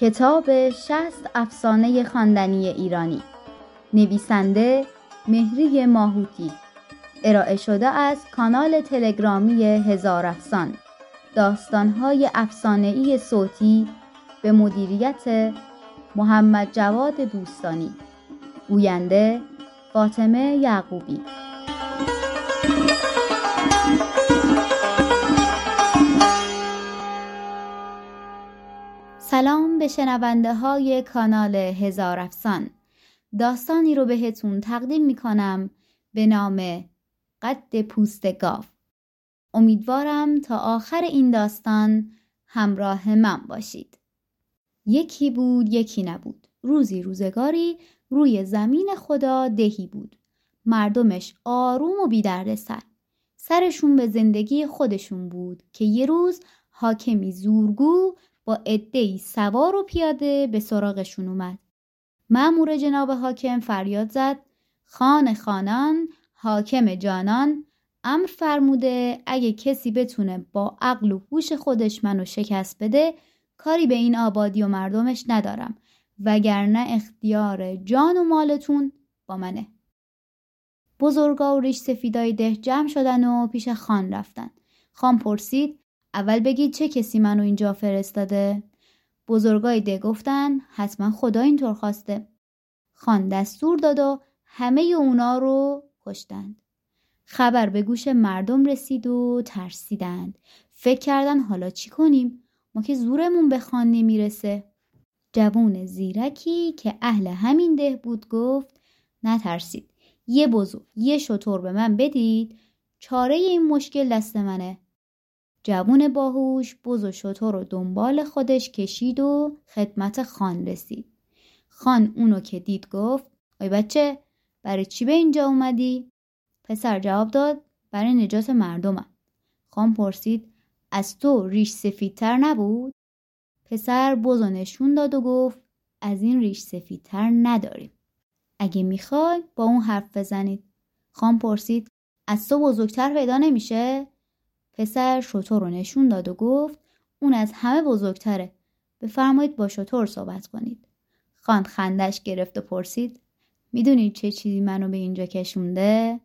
کتاب شست افسانه خواندنی ایرانی. نویسنده مهری ماهوتی. ارائه شده از کانال تلگرامی هزار افسان. داستانهای ای صوتی به مدیریت محمد جواد دوستانی. گوینده فاطمه یعقوبی. سلام به شنونده های کانال هزار افسان. داستانی رو بهتون تقدیم می کنم به نام قد پوست گاو. امیدوارم تا آخر این داستان همراه من باشید. یکی بود یکی نبود. روزی روزگاری روی زمین خدا دهی بود. مردمش آروم و بیدرد سر سرشون به زندگی خودشون بود که یه روز حاکمی زورگو با عدهای سوار و پیاده به سراغشون اومد. مأمور جناب حاکم فریاد زد. خان خانان حاکم جانان امر فرموده اگه کسی بتونه با عقل و هوش خودش منو شکست بده کاری به این آبادی و مردمش ندارم وگرنه اختیار جان و مالتون با منه. بزرگا و ریش سفیدای ده جمع شدن و پیش خان رفتن. خان پرسید اول بگید چه کسی منو اینجا فرستاده؟ بزرگای ده گفتن حتما خدا اینطور خواسته. خان دستور داد و همه اونا رو کشتند. خبر به گوش مردم رسید و ترسیدند. فکر کردن حالا چی کنیم؟ ما که زورمون به خان نمی‌رسه. جوون زیرکی که اهل همین ده بود گفت نترسید. یه بزرگ یه شطور به من بدید. چاره این مشکل دست منه. جوون باهوش بز و شطور رو دنبال خودش کشید و خدمت خان رسید. خان اونو که دید گفت آی بچه برای چی به اینجا اومدی؟ پسر جواب داد برای نجات مردمم. خان پرسید از تو ریش سفیدتر نبود؟ پسر بز نشون داد و گفت از این ریش سفیدتر نداریم. اگه می‌خوای با اون حرف بزنید. خان پرسید از تو بزرگتر پیدا نمیشه؟ پسر شطور رو نشون داد و گفت اون از همه بزرگتره. بفرمایید با شطور صحبت کنید. خان خندش گرفت و پرسید می‌دونید چه چیزی منو به اینجا کشونده؟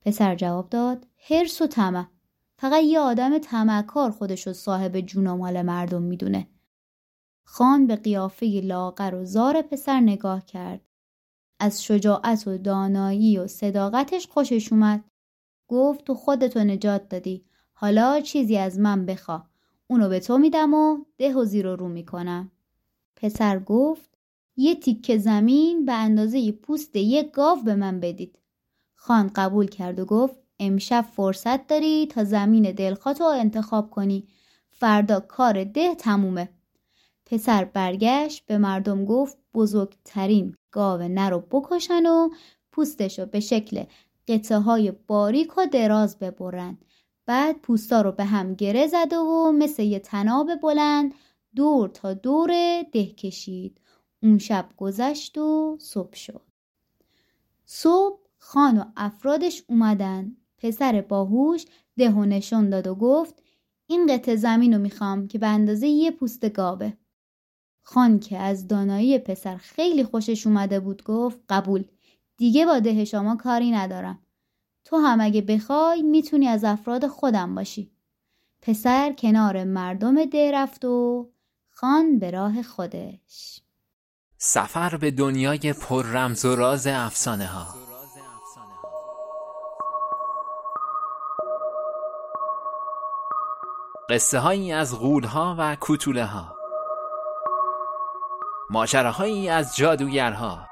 پسر جواب داد هرس و طمع فقط یه آدم طمعکار خودشو صاحب جون و مال مردم می‌دونه. خان به قیافه لاغر و زار پسر نگاه کرد. از شجاعت و دانایی و صداقتش خوشش اومد. گفت تو خودتو نجات دادی. حالا چیزی از من بخوا. اونو به تو میدم و ده و زیر رو می‌کنم. پسر گفت یه تیکه زمین به اندازه پوست یک گاو به من بدید. خان قبول کرد و گفت امشب فرصت داری تا زمین دلخواتو انتخاب کنی. فردا کار ده تمومه. پسر برگشت به مردم گفت بزرگترین گاو نرو بکشن و پوستشو به شکل قطعه های باریک و دراز ببرند بعد پوستا رو به هم گره زده و مثل یه تناب بلند دور تا دور ده کشید. اون شب گذشت و صبح شد. صبح خان و افرادش اومدن. پسر باهوش ده و نشون داد و گفت این قطع زمین رو می‌خوام که به اندازه یه پوست گاوه. خان که از دانایی پسر خیلی خوشش اومده بود گفت قبول. دیگه با ده شما کاری ندارم. تو هم اگه بخوای می‌تونی از افراد خودم باشی. پسر کنار مردم ده رفت و خان به راه خودش. سفر به دنیای پر رمز و راز افسانه ها قصه هایی از غول ها و کوتوله ها ماجراهایی از جادوگرها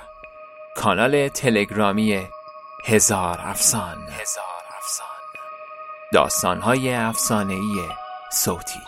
کانال تلگرامی هزار افسان. هزار افسان. داستانهای افسانه‌ای صوتی.